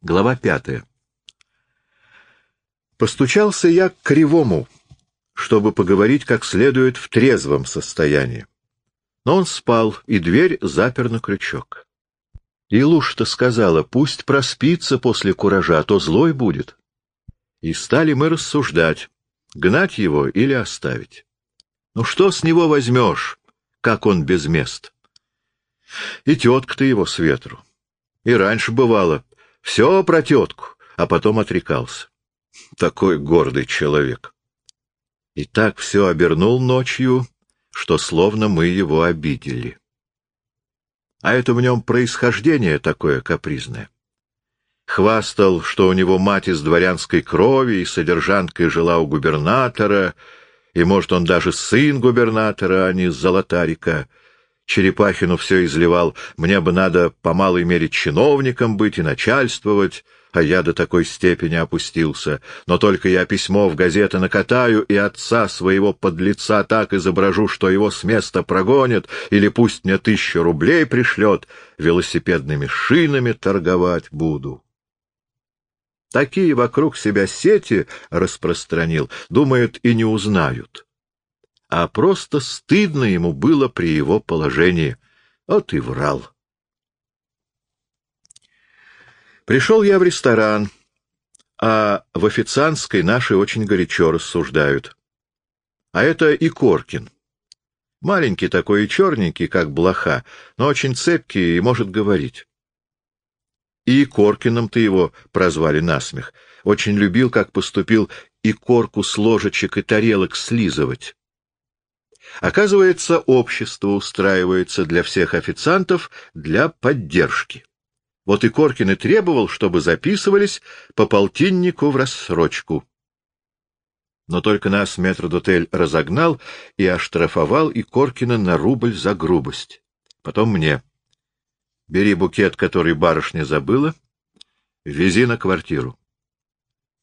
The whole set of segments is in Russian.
Глава пятая. Постучался я к кривому, чтобы поговорить как следует в трезвом состоянии. Но он спал, и дверь запер на крючок. И Луш-то сказала, пусть проспится после куража, а то злой будет. И стали мы рассуждать, гнать его или оставить. Ну что с него возьмешь, как он без мест? И тетка-то его с ветру. И раньше бывало, все про тетку, а потом отрекался. Такой гордый человек. И так все обернул ночью, что словно мы его обидели. А это в нем происхождение такое капризное. Хвастал, что у него мать из дворянской крови и содержанкой жила у губернатора, и, может, он даже сын губернатора, а не золотарика, Черепахину все изливал. Мне бы надо по малой мере чиновником быть и начальствовать, а я до такой степени опустился. Но только я письмо в газеты накатаю и отца своего подлеца так изображу, что его с места прогонят, или пусть мне тысячу рублей пришлет, велосипедными шинами торговать буду. Такие вокруг себя сети распространил, думают, и не узнают а просто стыдно ему было при его положении. Вот и врал. Пришел я в ресторан, а в официантской наши очень горячо рассуждают. А это и Коркин. Маленький такой и черненький, как блоха, но очень цепкий и может говорить. И Коркином-то его прозвали насмех. Очень любил, как поступил и корку с ложечек и тарелок слизывать. Оказывается, общество устраивается для всех официантов для поддержки. Вот и Коркин и требовал, чтобы записывались по полтиннику в рассрочку. Но только нас метрдотель разогнал и оштрафовал и Коркина на рубль за грубость. Потом мне. Бери букет, который барышня забыла, вези на квартиру.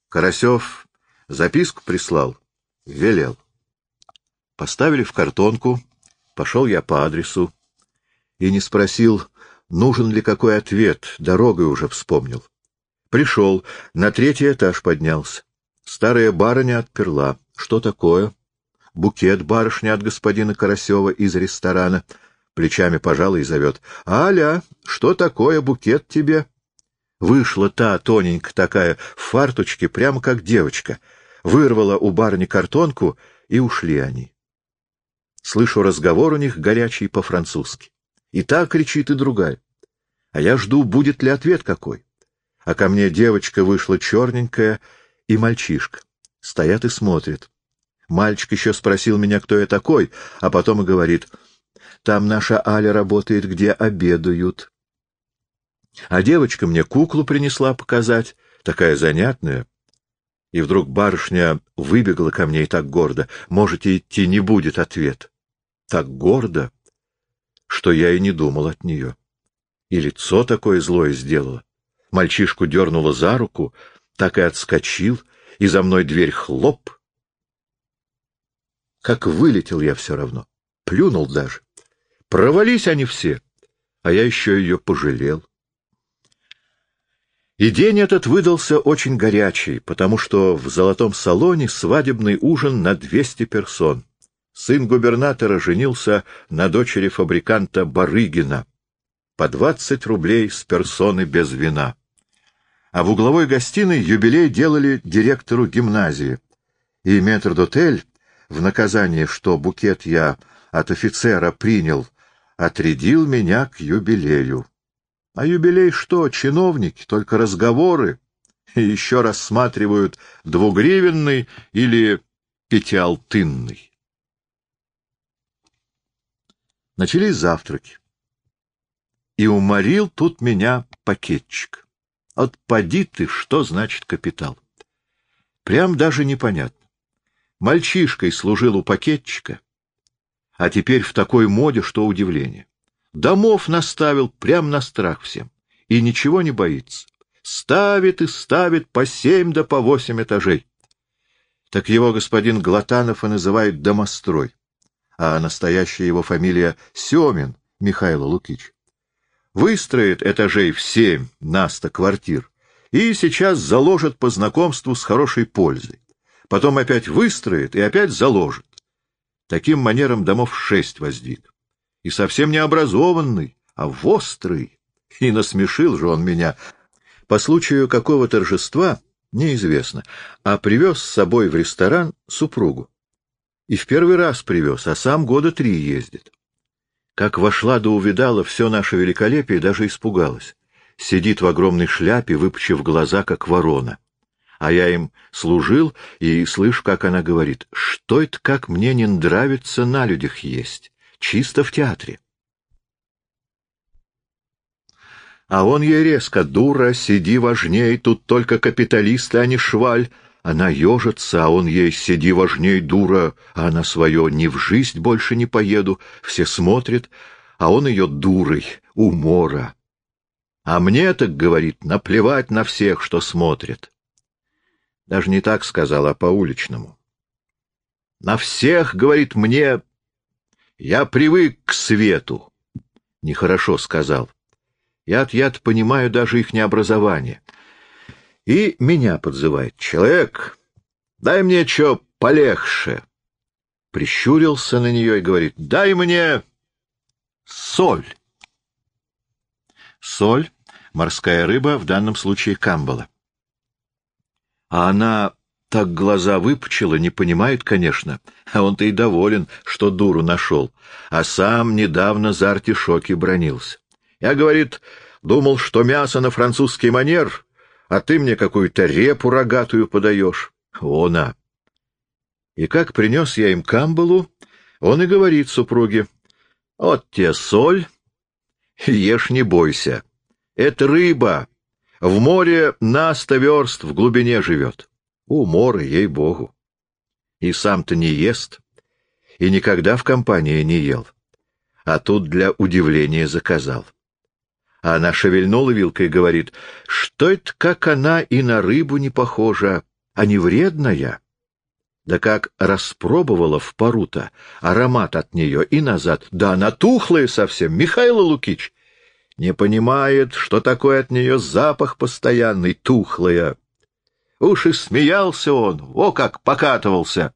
Карасев записку прислал, велел. Поставили в картонку, пошел я по адресу и не спросил, нужен ли какой ответ, дорогой уже вспомнил. Пришел, на третий этаж поднялся. Старая барыня отперла. Что такое? Букет барышня от господина Карасева из ресторана. Плечами пожала и зовет. Аля, что такое букет тебе? Вышла та тоненькая такая в фарточке, прямо как девочка. Вырвала у барыни картонку, и ушли они. Слышу разговор у них горячий по-французски. И та кричит, и другая. А я жду, будет ли ответ какой. А ко мне девочка вышла черненькая и мальчишка. Стоят и смотрят. Мальчик еще спросил меня, кто я такой, а потом и говорит, там наша Аля работает, где обедают. А девочка мне куклу принесла показать, такая занятная. И вдруг барышня выбегла ко мне и так гордо. Можете идти, не будет ответ так гордо, что я и не думал от нее. И лицо такое злое сделала. Мальчишку дернула за руку, так и отскочил, и за мной дверь хлоп. Как вылетел я все равно, плюнул даже. Провались они все, а я еще ее пожалел. И день этот выдался очень горячий, потому что в золотом салоне свадебный ужин на двести персон. Сын губернатора женился на дочери фабриканта Барыгина. По двадцать рублей с персоны без вина. А в угловой гостиной юбилей делали директору гимназии. И метрдотель, в наказание, что букет я от офицера принял, отрядил меня к юбилею. А юбилей что, чиновники, только разговоры, и еще рассматривают двугривенный или пятиалтынный. Начались завтраки. И уморил тут меня пакетчик. Вот поди ты, что значит капитал. Прям даже непонятно. Мальчишкой служил у пакетчика, а теперь в такой моде, что удивление. Домов наставил прям на страх всем, и ничего не боится. Ставит и ставит по семь да по восемь этажей. Так его господин Глотанов и называют домострой а настоящая его фамилия Семин Михаил Лукич. Выстроит этажей в семь на сто квартир и сейчас заложит по знакомству с хорошей пользой. Потом опять выстроит и опять заложит. Таким манером домов шесть воздвиг. И совсем не образованный, а вострый. И насмешил же он меня. По случаю какого торжества, неизвестно, а привез с собой в ресторан супругу. И в первый раз привез, а сам года три ездит. Как вошла да увидала все наше великолепие, даже испугалась. Сидит в огромной шляпе, выпучив глаза, как ворона. А я им служил и слышу, как она говорит, что это как мне не нравится на людях есть, чисто в театре. А он ей резко, дура, сиди важней, тут только капиталисты, а не шваль. Она ежится, а он ей «Сиди важней, дура!» А она свое «Ни в жизнь больше не поеду!» Все смотрят, а он ее дурой, умора. А мне, так говорит, наплевать на всех, что смотрят. Даже не так сказал, а по-уличному. На всех, говорит мне, я привык к свету. Нехорошо сказал. Я-то понимаю даже их необразование и меня подзывает. «Человек, дай мне что полегче!» Прищурился на нее и говорит, «Дай мне соль!» Соль — морская рыба, в данном случае камбала. А она так глаза выпучила, не понимает, конечно, а он-то и доволен, что дуру нашел, а сам недавно за артишоки бронился. Я, говорит, думал, что мясо на французский манер а ты мне какую-то репу рогатую подаешь. Она. И как принес я им камбалу, он и говорит супруге, «Вот тебе соль, ешь не бойся. Это рыба, в море на сто верст в глубине живет. Уморы, ей-богу. И сам-то не ест, и никогда в компании не ел, а тут для удивления заказал. А она шевельнула вилкой и говорит, что это как она и на рыбу не похожа, а не вредная. Да как распробовала в пару-то аромат от нее и назад. Да она тухлая совсем, Михаил Лукич. Не понимает, что такое от нее запах постоянный, тухлая. Уж и смеялся он, о как покатывался.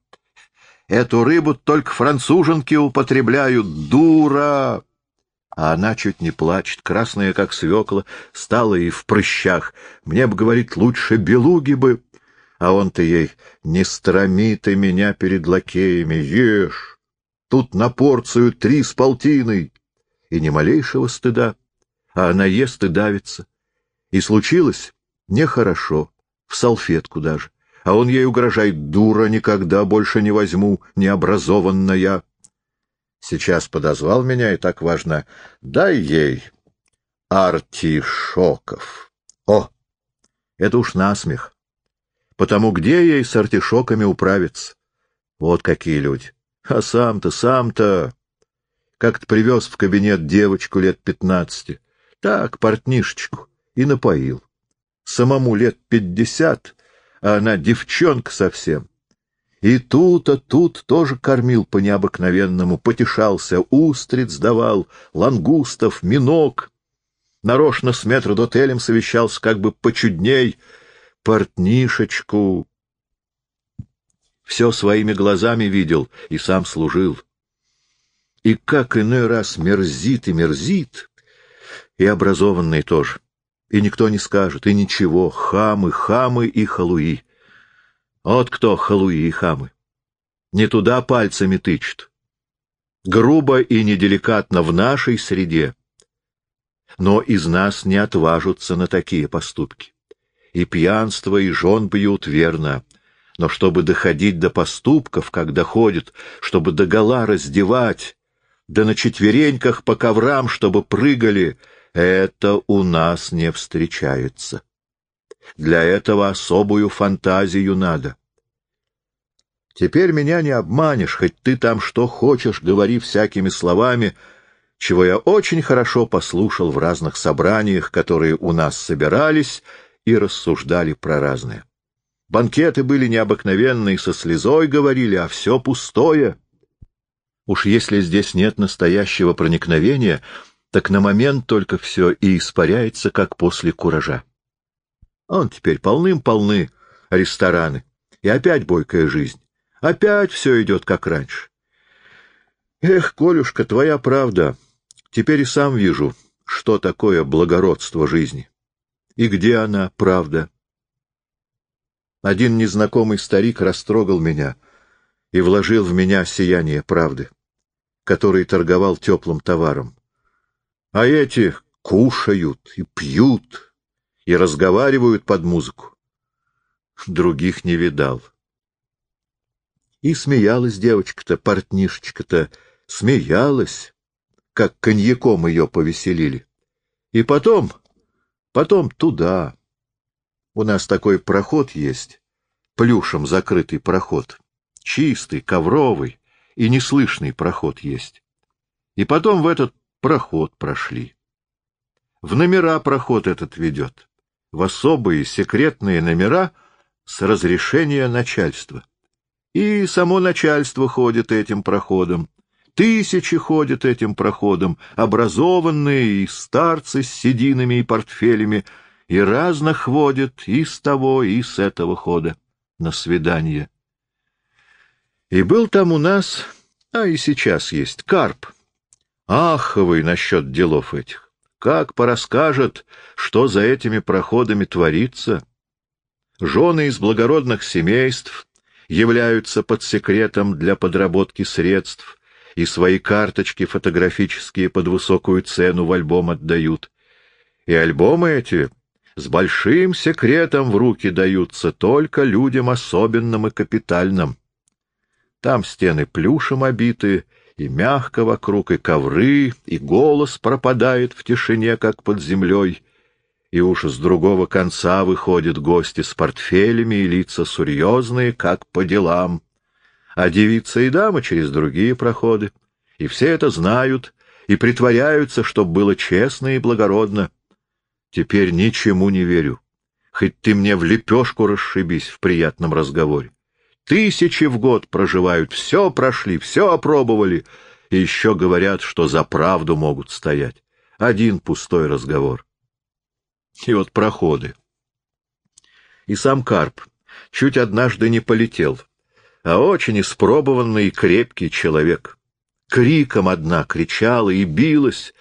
Эту рыбу только француженки употребляют, дура! А она чуть не плачет, красная, как свекла, стала и в прыщах. Мне бы, говорит, лучше белуги бы. А он-то ей, не строми ты меня перед лакеями, ешь. Тут на порцию три с полтиной. И ни малейшего стыда. А она ест и давится. И случилось нехорошо, в салфетку даже. А он ей угрожает, дура, никогда больше не возьму, необразованная. Сейчас подозвал меня, и так важно. Дай ей артишоков. О, это уж насмех. Потому где ей с артишоками управиться? Вот какие люди. А сам-то, сам-то... Как-то привез в кабинет девочку лет пятнадцати. Так, портнишечку. И напоил. Самому лет пятьдесят, а она девчонка совсем. И тут, а тут тоже кормил по необыкновенному, потешался, устриц давал, лангустов, миног. Нарочно с метрдотелем совещался как бы почудней, портнишечку. Все своими глазами видел и сам служил. И как иной раз мерзит и мерзит, и образованный тоже. И никто не скажет, и ничего, хамы, хамы и халуи. Вот кто халуи и хамы. Не туда пальцами тычут. Грубо и неделикатно в нашей среде. Но из нас не отважутся на такие поступки. И пьянство, и жен бьют верно. Но чтобы доходить до поступков, как доходит, чтобы догола раздевать, да на четвереньках по коврам, чтобы прыгали, это у нас не встречается. Для этого особую фантазию надо. Теперь меня не обманешь, хоть ты там что хочешь, говори всякими словами, чего я очень хорошо послушал в разных собраниях, которые у нас собирались и рассуждали про разное. Банкеты были необыкновенные, со слезой говорили, а все пустое. Уж если здесь нет настоящего проникновения, так на момент только все и испаряется, как после куража. Он теперь полным-полны рестораны. И опять бойкая жизнь. Опять все идет как раньше. Эх, Колюшка, твоя правда. Теперь и сам вижу, что такое благородство жизни. И где она, правда? Один незнакомый старик растрогал меня и вложил в меня сияние правды, который торговал теплым товаром. А эти кушают и пьют и разговаривают под музыку. Других не видал. И смеялась девочка-то, портнишечка-то, смеялась, как коньяком ее повеселили. И потом, потом туда. У нас такой проход есть, плюшем закрытый проход, чистый, ковровый и неслышный проход есть. И потом в этот проход прошли. В номера проход этот ведет, в особые секретные номера с разрешения начальства. И само начальство ходит этим проходом, Тысячи ходят этим проходом, образованные и старцы с сединами и портфелями, и разных ходят и с того, и с этого хода на свидание. И был там у нас, а и сейчас есть, карп. Аховый насчет делов этих. Как порасскажет, что за этими проходами творится. Жены из благородных семейств являются под секретом для подработки средств, и свои карточки фотографические под высокую цену в альбом отдают. И альбомы эти с большим секретом в руки даются только людям особенным и капитальным. Там стены плюшем обиты, и мягко вокруг, и ковры, и голос пропадает в тишине, как под землей, и уж с другого конца выходят гости с портфелями и лица серьезные, как по делам а девица и дама через другие проходы. И все это знают и притворяются, чтоб было честно и благородно. Теперь ничему не верю. Хоть ты мне в лепешку расшибись в приятном разговоре. Тысячи в год проживают, все прошли, все опробовали, и еще говорят, что за правду могут стоять. Один пустой разговор. И вот проходы. И сам Карп чуть однажды не полетел а очень испробованный и крепкий человек. Криком одна кричала и билась.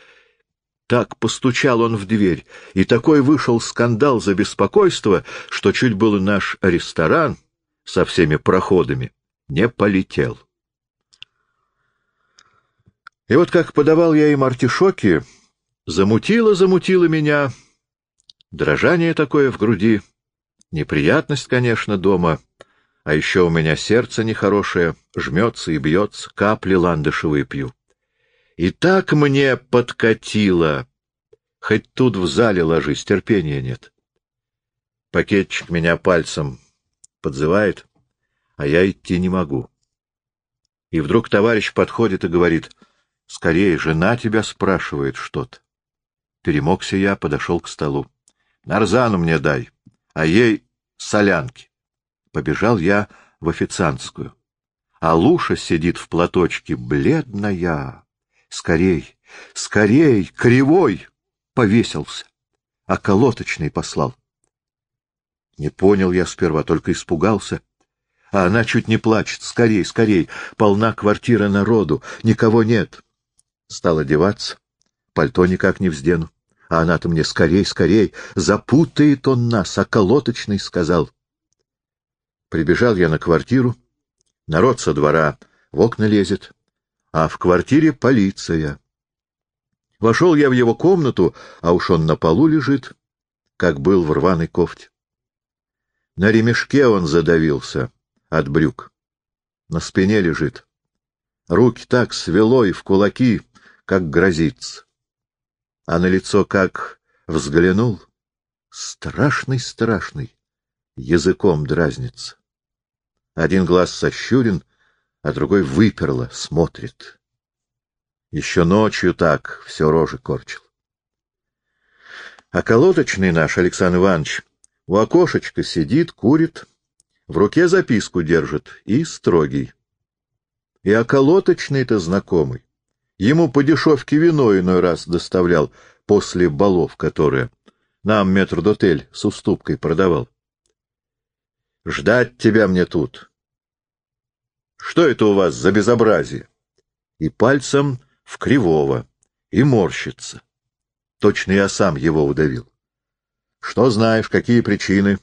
Так постучал он в дверь, и такой вышел скандал за беспокойство, что чуть было наш ресторан со всеми проходами не полетел. И вот как подавал я им артишоки, замутило-замутило меня, дрожание такое в груди, неприятность, конечно, дома — а еще у меня сердце нехорошее, жмется и бьется, капли ландышевые пью. И так мне подкатило. Хоть тут в зале ложись, терпения нет. Пакетчик меня пальцем подзывает, а я идти не могу. И вдруг товарищ подходит и говорит, «Скорее, жена тебя спрашивает что-то». Перемогся я, подошел к столу. «Нарзану мне дай, а ей солянки». Побежал я в официантскую. А Луша сидит в платочке, бледная. Скорей, скорей, кривой! Повесился. А колоточный послал. Не понял я сперва, только испугался. А она чуть не плачет. Скорей, скорей, полна квартира народу, никого нет. Стал одеваться, пальто никак не вздену. А она-то мне скорей, скорей, запутает он нас, а колоточный сказал — Прибежал я на квартиру, народ со двора в окна лезет, а в квартире полиция. Вошел я в его комнату, а уж он на полу лежит, как был в рваной кофте. На ремешке он задавился от брюк. На спине лежит. Руки так свело и в кулаки, как грозится. А на лицо как взглянул. Страшный-страшный. Языком дразнится. Один глаз сощурен, а другой выперло, смотрит. Еще ночью так все рожи корчил. А колодочный наш, Александр Иванович, у окошечка сидит, курит, в руке записку держит и строгий. И околоточный-то знакомый. Ему по дешевке вино иной раз доставлял после балов, которые. Нам метрдотель с уступкой продавал. Ждать тебя мне тут. Что это у вас за безобразие? И пальцем в кривого, и морщится. Точно я сам его удавил. Что знаешь, какие причины?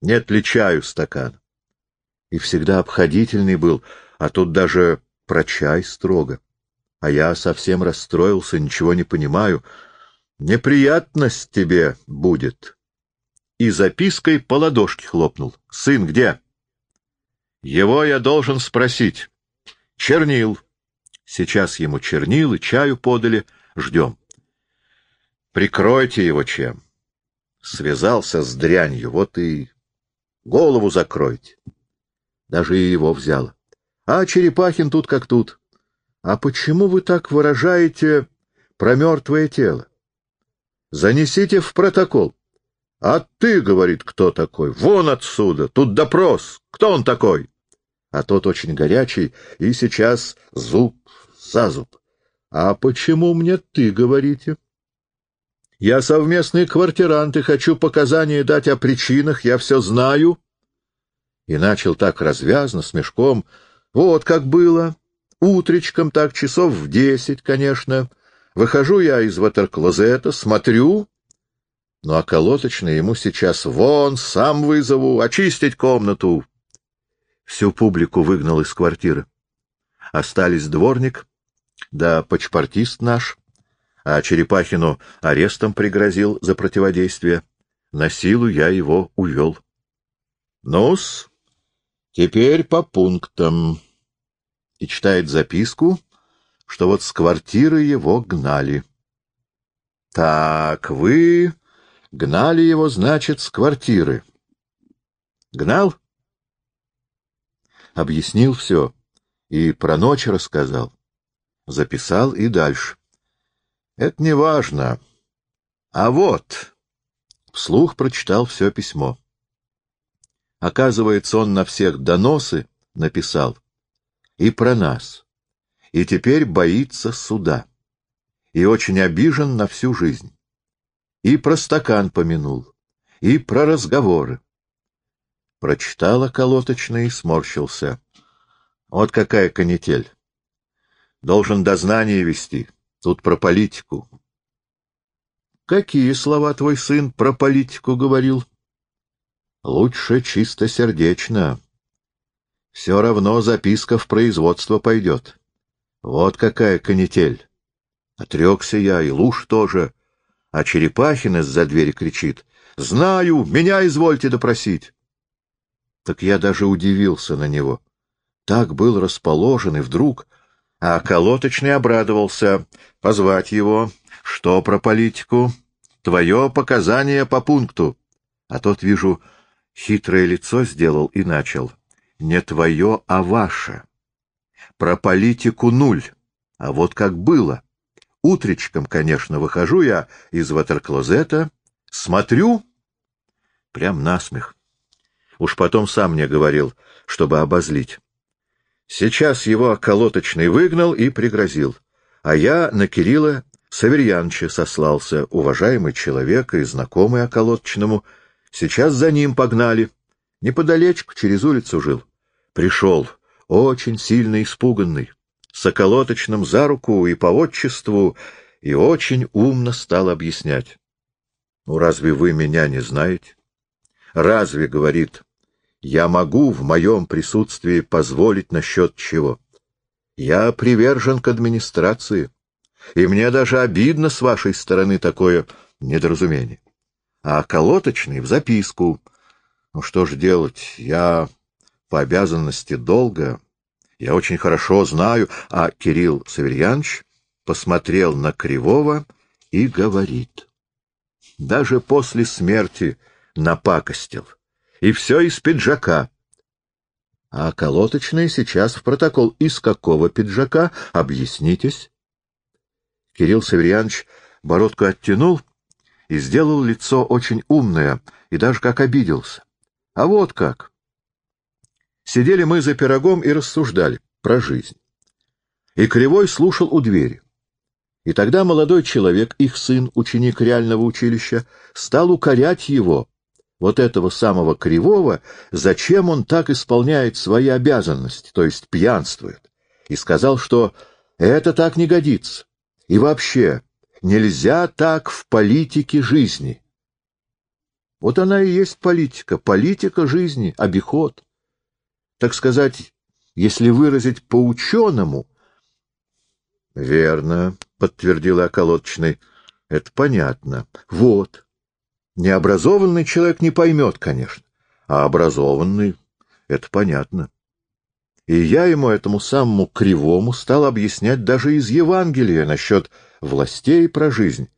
Нет ли чаю стакан? И всегда обходительный был, а тут даже про чай строго. А я совсем расстроился, ничего не понимаю. Неприятность тебе будет. И запиской по ладошке хлопнул. Сын где? Его я должен спросить. Чернил. Сейчас ему чернил и чаю подали. Ждем. Прикройте его чем. Связался с дрянью, вот и голову закройте. Даже и его взяло. А Черепахин тут как тут. А почему вы так выражаете про мертвое тело? Занесите в протокол. А ты, говорит, кто такой? Вон отсюда, тут допрос. Кто он такой? А тот очень горячий, и сейчас зуб за зуб. А почему мне ты говорите? Я совместный квартирант и хочу показания дать о причинах, я все знаю. И начал так развязно, с мешком. Вот как было. Утречком так, часов в десять, конечно. Выхожу я из ватерклозета, смотрю. Ну, а колоточный ему сейчас вон, сам вызову, очистить комнату. Всю публику выгнал из квартиры. Остались дворник, да почпортист наш, а Черепахину арестом пригрозил за противодействие. На силу я его увел. Ну-с, теперь по пунктам. И читает записку, что вот с квартиры его гнали. Так, вы гнали его, значит, с квартиры. Гнал? Объяснил все и про ночь рассказал. Записал и дальше. Это не важно. А вот... Вслух прочитал все письмо. Оказывается, он на всех доносы написал. И про нас. И теперь боится суда. И очень обижен на всю жизнь. И про стакан помянул. И про разговоры. Прочитал околоточный и сморщился. Вот какая канитель. Должен дознание вести. Тут про политику. Какие слова твой сын про политику говорил? Лучше чистосердечно. Все равно записка в производство пойдет. Вот какая канитель. Отрекся я, и Луж тоже. А Черепахин из-за двери кричит. «Знаю, меня извольте допросить». Так я даже удивился на него. Так был расположен, и вдруг а колоточный обрадовался. Позвать его. Что про политику? Твое показание по пункту. А тот, вижу, хитрое лицо сделал и начал. Не твое, а ваше. Про политику нуль. А вот как было. Утречком, конечно, выхожу я из ватерклозета, смотрю, прям насмех. Уж потом сам мне говорил, чтобы обозлить. Сейчас его околоточный выгнал и пригрозил, а я на Кирилла Саверьяновича сослался, уважаемый человек и знакомый околоточному. Сейчас за ним погнали. Неподалечку через улицу жил. Пришел, очень сильно испуганный, с околоточным за руку и по отчеству, и очень умно стал объяснять. — Ну, разве вы меня не знаете? — Разве, — говорит, я могу в моем присутствии позволить насчет чего. Я привержен к администрации, и мне даже обидно с вашей стороны такое недоразумение. А колоточный в записку. Ну что ж делать, я по обязанности долго, я очень хорошо знаю, а Кирилл Саверьянович посмотрел на Кривого и говорит. Даже после смерти напакостил и все из пиджака. А колоточный сейчас в протокол. Из какого пиджака? Объяснитесь. Кирилл Саверьянович бородку оттянул и сделал лицо очень умное, и даже как обиделся. А вот как. Сидели мы за пирогом и рассуждали про жизнь. И Кривой слушал у двери. И тогда молодой человек, их сын, ученик реального училища, стал укорять его, вот этого самого Кривого, зачем он так исполняет свои обязанности, то есть пьянствует, и сказал, что это так не годится. И вообще, нельзя так в политике жизни. Вот она и есть политика, политика жизни, обиход. Так сказать, если выразить по-ученому... — Верно, — подтвердила околоточный, — это понятно. Вот. Необразованный человек не поймет, конечно, а образованный — это понятно. И я ему, этому самому кривому, стал объяснять даже из Евангелия насчет властей про жизнь.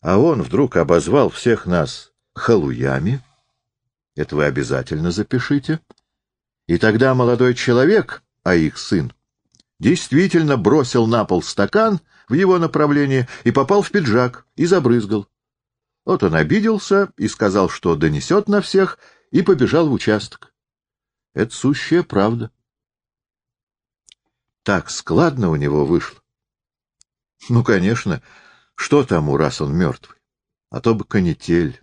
А он вдруг обозвал всех нас халуями. Это вы обязательно запишите. И тогда молодой человек, а их сын, действительно бросил на пол стакан в его направлении и попал в пиджак и забрызгал. Вот он обиделся и сказал, что донесет на всех, и побежал в участок. Это сущая правда. Так складно у него вышло. Ну, конечно, что тому, раз он мертвый? А то бы канитель.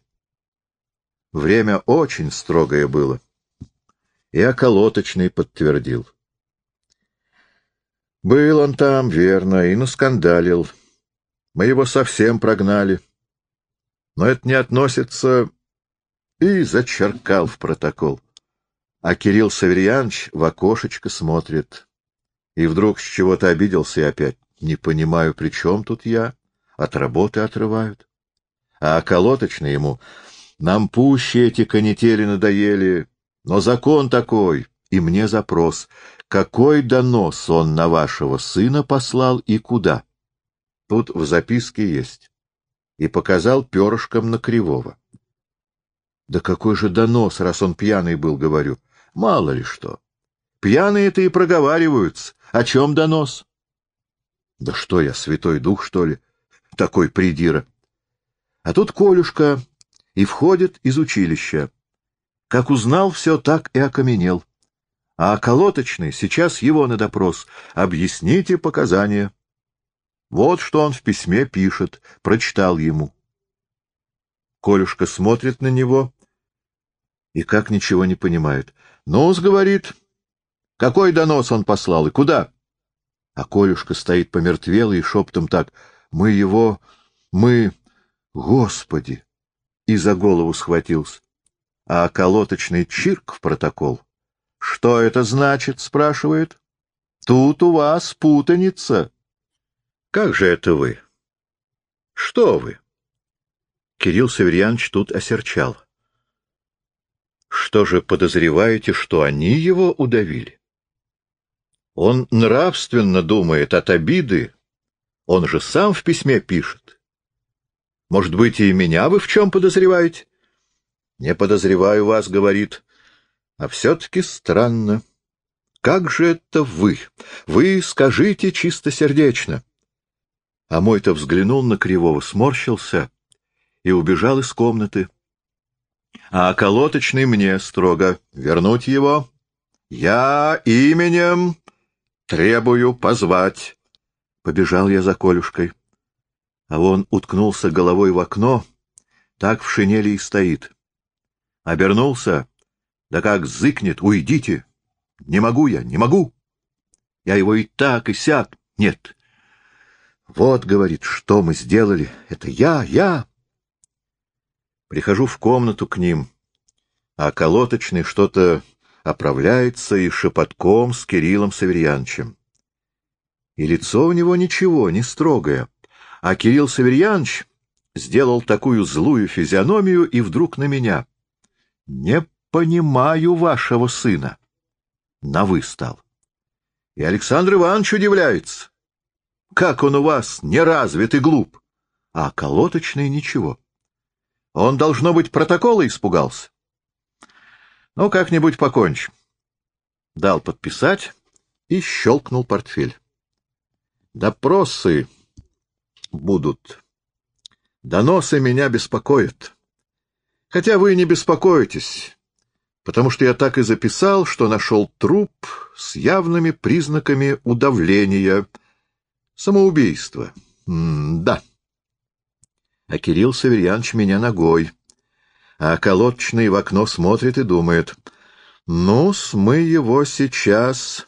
Время очень строгое было. И околоточный подтвердил. Был он там, верно, и наскандалил. Мы его совсем прогнали. Но это не относится... И зачеркал в протокол. А Кирилл Саверьянович в окошечко смотрит. И вдруг с чего-то обиделся и опять. Не понимаю, при чем тут я? От работы отрывают. А околоточный ему... Нам пуще эти канители надоели, но закон такой, и мне запрос. Какой донос он на вашего сына послал и куда? Тут в записке есть и показал перышком на Кривого. Да какой же донос, раз он пьяный был, говорю. Мало ли что. Пьяные-то и проговариваются. О чем донос? Да что я, святой дух, что ли? Такой придира. А тут Колюшка и входит из училища. Как узнал все, так и окаменел. А околоточный сейчас его на допрос. Объясните показания. Вот что он в письме пишет, прочитал ему. Колюшка смотрит на него и как ничего не понимает. «Ну-с», — говорит, — «какой донос он послал и куда?» А Колюшка стоит помертвелый и шептом так, «Мы его... мы... Господи!» И за голову схватился. А колоточный чирк в протокол. «Что это значит?» — спрашивает. «Тут у вас путаница». Как же это вы? Что вы? Кирилл Северьянович тут осерчал. Что же подозреваете, что они его удавили? Он нравственно думает от обиды. Он же сам в письме пишет. Может быть, и меня вы в чем подозреваете? Не подозреваю вас, говорит. А все-таки странно. Как же это вы? Вы скажите чистосердечно. А мой-то взглянул на Кривого, сморщился и убежал из комнаты. А околоточный мне строго вернуть его. Я именем требую позвать. Побежал я за Колюшкой. А он уткнулся головой в окно, так в шинели и стоит. Обернулся, да как зыкнет, уйдите. Не могу я, не могу. Я его и так, и сяк. Нет, вот, говорит, что мы сделали. Это я, я. Прихожу в комнату к ним, а колоточный что-то оправляется и шепотком с Кириллом Саверьяновичем. И лицо у него ничего, не строгое. А Кирилл Саверьянович сделал такую злую физиономию и вдруг на меня. «Не понимаю вашего сына». На «вы» стал. И Александр Иванович удивляется. Как он у вас не развит и глуп. А колоточный ничего. Он, должно быть, протокола испугался. Ну, как-нибудь покончим. Дал подписать и щелкнул портфель. Допросы будут. Доносы меня беспокоят. Хотя вы не беспокойтесь, потому что я так и записал, что нашел труп с явными признаками удавления — Самоубийство. М-да. А Кирилл Саверьянович меня ногой. А колодочный в окно смотрит и думает. Ну-с, мы его сейчас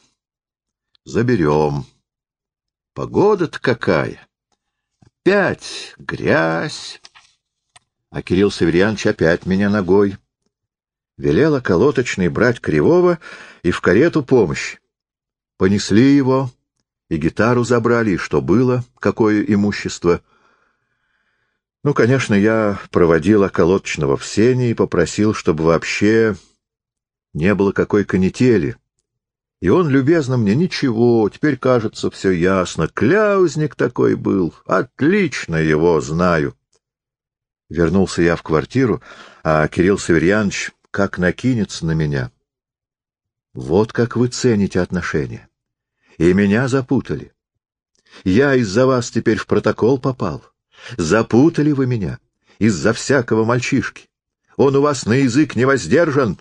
заберем. Погода-то какая! Опять грязь! А Кирилл Саверьянович опять меня ногой. Велела колоточный брать Кривого и в карету помощь. Понесли его, и гитару забрали, и что было, какое имущество. Ну, конечно, я проводил околоточного в сене и попросил, чтобы вообще не было какой канители. И он любезно мне ничего, теперь кажется все ясно. Кляузник такой был, отлично его знаю. Вернулся я в квартиру, а Кирилл Северьянович как накинется на меня. Вот как вы цените отношения. И меня запутали. Я из-за вас теперь в протокол попал. Запутали вы меня из-за всякого мальчишки. Он у вас на язык не воздержан,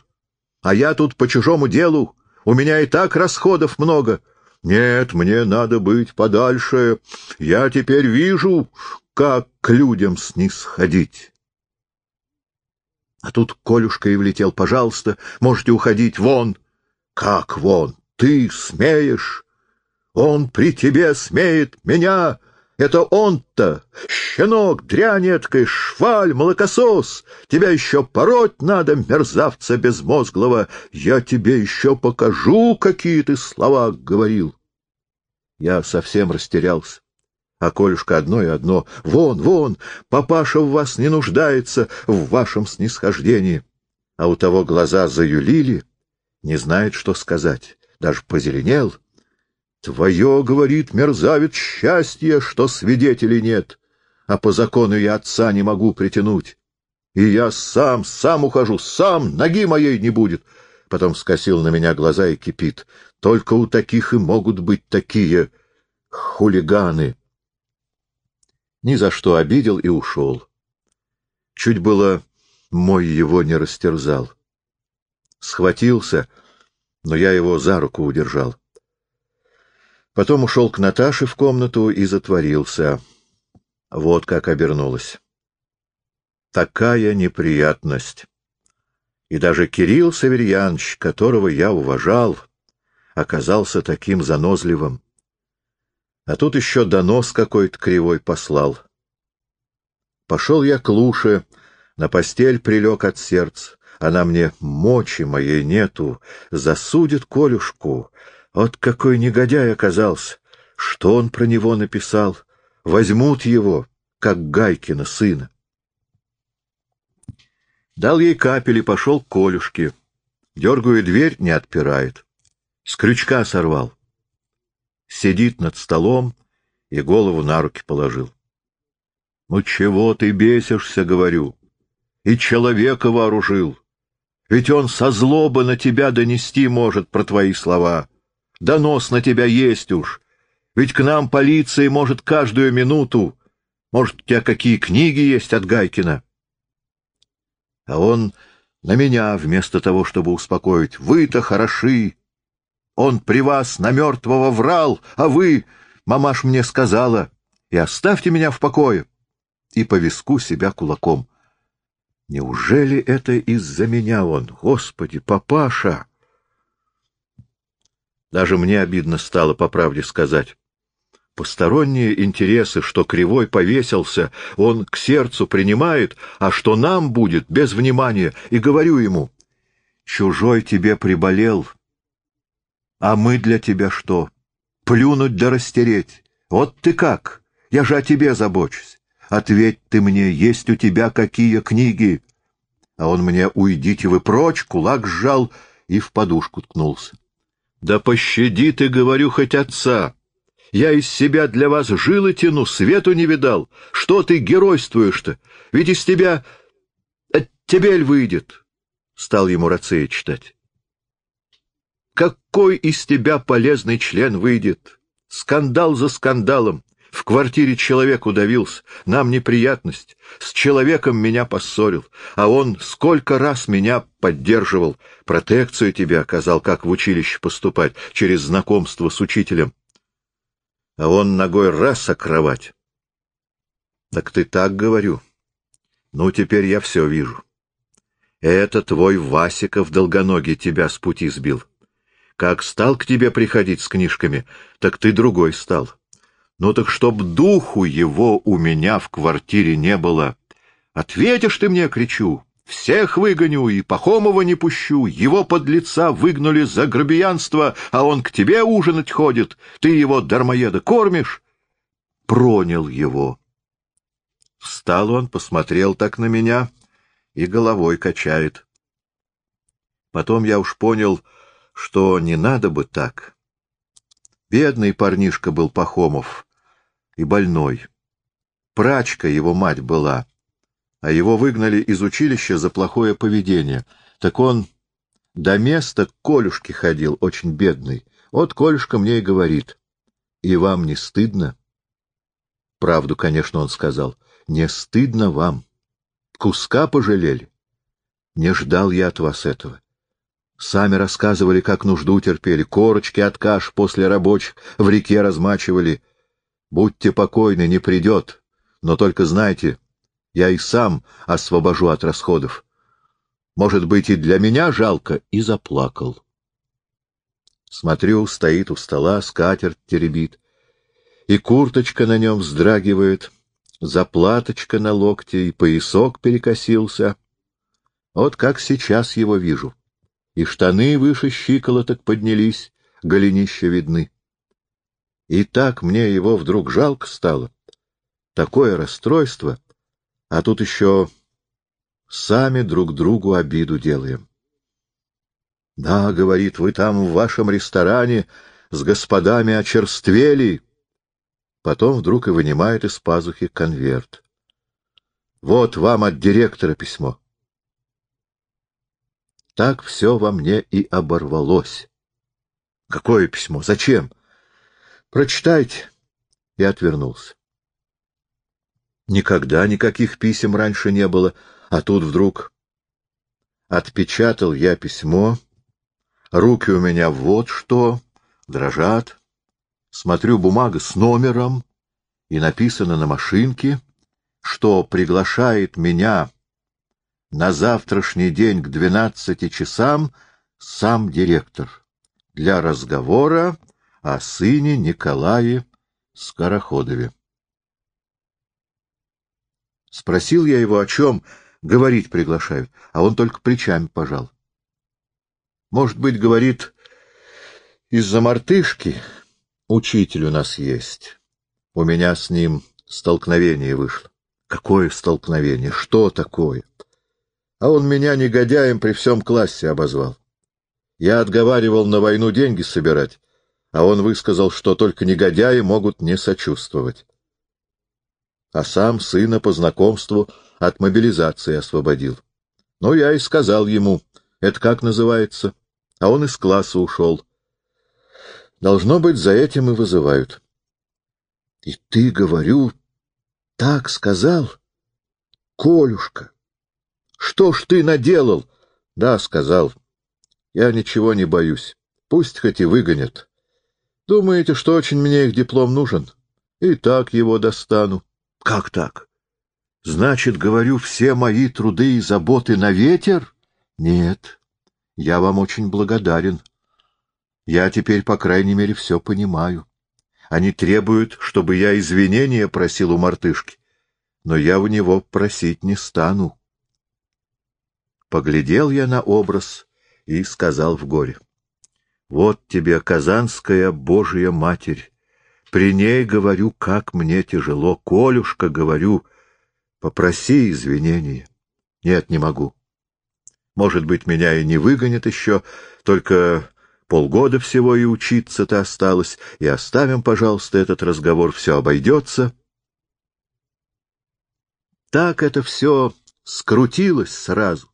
а я тут по чужому делу. У меня и так расходов много. Нет, мне надо быть подальше. Я теперь вижу, как к людям снисходить. А тут Колюшка и влетел. «Пожалуйста, можете уходить вон!» «Как вон? Ты смеешь? Он при тебе смеет меня!» Это он-то, щенок, дрянь шваль, молокосос. Тебя еще пороть надо, мерзавца безмозглого. Я тебе еще покажу, какие ты слова говорил. Я совсем растерялся. А Колюшка одно и одно. Вон, вон, папаша в вас не нуждается, в вашем снисхождении. А у того глаза заюлили, не знает, что сказать, даже позеленел. Твое, говорит мерзавец, счастье, что свидетелей нет, а по закону я отца не могу притянуть. И я сам, сам ухожу, сам, ноги моей не будет. Потом скосил на меня глаза и кипит. Только у таких и могут быть такие хулиганы ни за что обидел и ушел. Чуть было мой его не растерзал. Схватился, но я его за руку удержал. Потом ушел к Наташе в комнату и затворился. Вот как обернулось. Такая неприятность. И даже Кирилл Саверьянович, которого я уважал, оказался таким занозливым. А тут еще донос какой-то кривой послал. Пошел я к Луше, на постель прилег от сердца. Она мне мочи моей нету, засудит Колюшку. Вот какой негодяй оказался! Что он про него написал? Возьмут его, как Гайкина сына. Дал ей капель и пошел к Колюшке. Дергаю дверь, не отпирает. С крючка сорвал сидит над столом и голову на руки положил. — Ну чего ты бесишься, — говорю, — и человека вооружил. Ведь он со злобы на тебя донести может про твои слова. Донос на тебя есть уж. Ведь к нам полиция может каждую минуту. Может, у тебя какие книги есть от Гайкина? А он на меня, вместо того, чтобы успокоить, «Вы-то хороши, он при вас на мертвого врал, а вы, мамаш мне сказала, и оставьте меня в покое. И по виску себя кулаком. Неужели это из-за меня он? Господи, папаша! Даже мне обидно стало, по правде сказать. Посторонние интересы, что Кривой повесился, он к сердцу принимает, а что нам будет, без внимания, и говорю ему, «Чужой тебе приболел, а мы для тебя что? Плюнуть да растереть. Вот ты как? Я же о тебе забочусь. Ответь ты мне, есть у тебя какие книги? А он мне, уйдите вы прочь, кулак сжал и в подушку ткнулся. Да пощади ты, говорю, хоть отца. Я из себя для вас жилы тяну, свету не видал. Что ты геройствуешь-то? Ведь из тебя... Оттебель выйдет. Стал ему Рацея читать. Какой из тебя полезный член выйдет? Скандал за скандалом. В квартире человек удавился. Нам неприятность. С человеком меня поссорил. А он сколько раз меня поддерживал. Протекцию тебе оказал, как в училище поступать, через знакомство с учителем. А он ногой раз о кровать. — Так ты так говорю. Ну, теперь я все вижу. Это твой Васиков долгоногий тебя с пути сбил. Как стал к тебе приходить с книжками, так ты другой стал. Ну так чтоб духу его у меня в квартире не было. Ответишь ты мне, кричу, всех выгоню и Пахомова не пущу. Его под лица выгнали за грабиянство, а он к тебе ужинать ходит. Ты его, дармоеда, кормишь? Пронял его. Встал он, посмотрел так на меня и головой качает. Потом я уж понял, что не надо бы так. Бедный парнишка был Пахомов и больной. Прачка его мать была, а его выгнали из училища за плохое поведение. Так он до места к Колюшке ходил, очень бедный. Вот Колюшка мне и говорит. И вам не стыдно? Правду, конечно, он сказал. Не стыдно вам. Куска пожалели. Не ждал я от вас этого. Сами рассказывали, как нужду терпели, корочки от каш после рабочих в реке размачивали. Будьте покойны, не придет. Но только знайте, я и сам освобожу от расходов. Может быть, и для меня жалко, и заплакал. Смотрю, стоит у стола, скатерть теребит, и курточка на нем вздрагивает, заплаточка на локте, и поясок перекосился. Вот как сейчас его вижу. И штаны выше щиколоток поднялись, голенища видны. И так мне его вдруг жалко стало. Такое расстройство, а тут еще сами друг другу обиду делаем. — Да, — говорит, — вы там в вашем ресторане с господами очерствели. Потом вдруг и вынимает из пазухи конверт. — Вот вам от директора письмо. Так все во мне и оборвалось. — Какое письмо? Зачем? — Прочитайте. И отвернулся. Никогда никаких писем раньше не было, а тут вдруг... Отпечатал я письмо, руки у меня вот что, дрожат, смотрю бумага с номером, и написано на машинке, что приглашает меня на завтрашний день к двенадцати часам сам директор для разговора о сыне Николае Скороходове. Спросил я его, о чем говорить приглашают, а он только плечами пожал. Может быть, говорит, из-за мартышки учитель у нас есть. У меня с ним столкновение вышло. Какое столкновение? Что такое? А он меня негодяем при всем классе обозвал. Я отговаривал на войну деньги собирать, а он высказал, что только негодяи могут не сочувствовать а сам сына по знакомству от мобилизации освободил. Ну, я и сказал ему, это как называется, а он из класса ушел. Должно быть, за этим и вызывают. — И ты, говорю, так сказал? — Колюшка, что ж ты наделал? — Да, сказал. Я ничего не боюсь. Пусть хоть и выгонят. Думаете, что очень мне их диплом нужен? И так его достану. Как так? Значит, говорю, все мои труды и заботы на ветер? Нет. Я вам очень благодарен. Я теперь, по крайней мере, все понимаю. Они требуют, чтобы я извинения просил у мартышки, но я у него просить не стану. Поглядел я на образ и сказал в горе. Вот тебе, Казанская Божия Матерь, при ней говорю, как мне тяжело. Колюшка, говорю, попроси извинения. Нет, не могу. Может быть, меня и не выгонят еще, только полгода всего и учиться-то осталось, и оставим, пожалуйста, этот разговор, все обойдется. Так это все скрутилось сразу.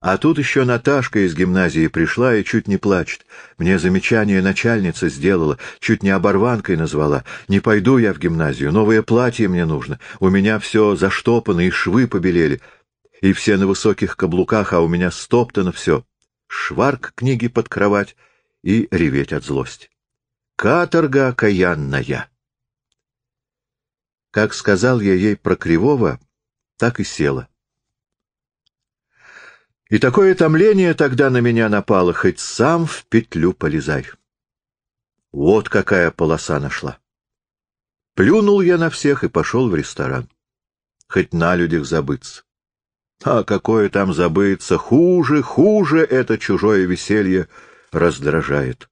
А тут еще Наташка из гимназии пришла и чуть не плачет. Мне замечание начальница сделала, чуть не оборванкой назвала. Не пойду я в гимназию, новое платье мне нужно. У меня все заштопано, и швы побелели. И все на высоких каблуках, а у меня стоптано все. Шварк книги под кровать и реветь от злости. Каторга окаянная. Как сказал я ей про Кривого, так и села. И такое томление тогда на меня напало, хоть сам в петлю полезай. Вот какая полоса нашла. Плюнул я на всех и пошел в ресторан. Хоть на людях забыться. А какое там забыться, хуже, хуже это чужое веселье раздражает.